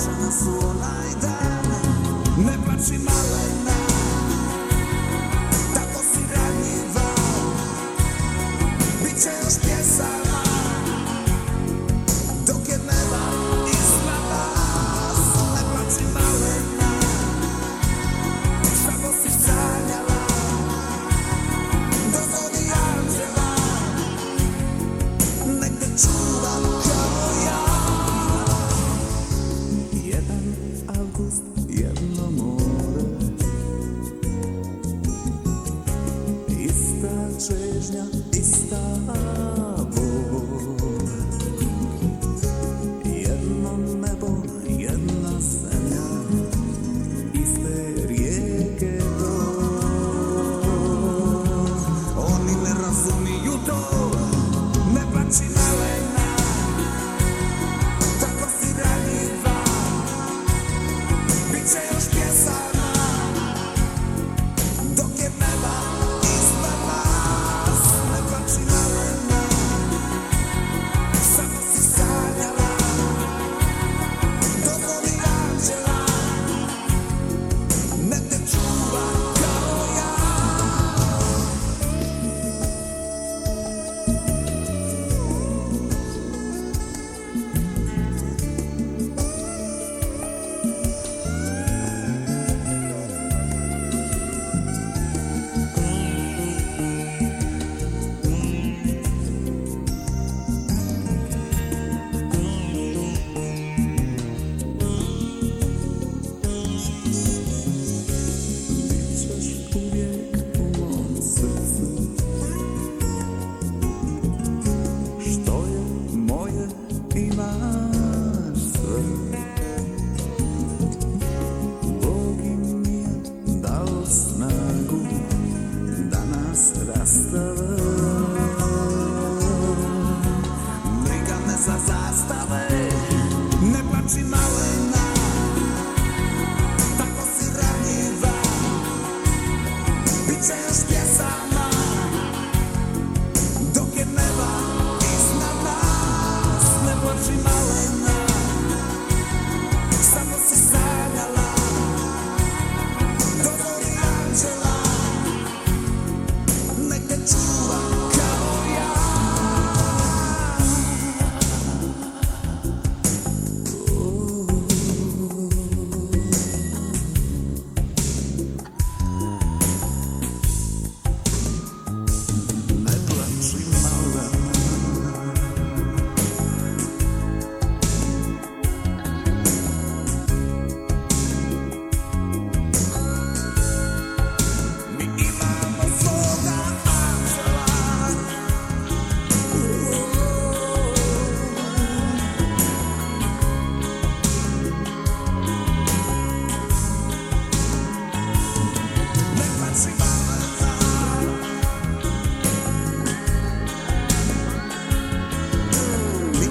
Yes. dan malena Sözler sa zastave. Ne plači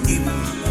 You.